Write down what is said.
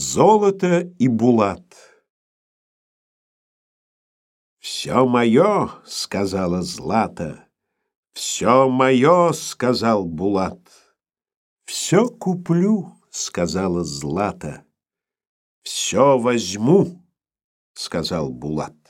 Золото и Булат «Все мое», — сказала Злата, — «все мое», — сказал Булат. «Все куплю», — сказала Злата, — «все возьму», — сказал Булат.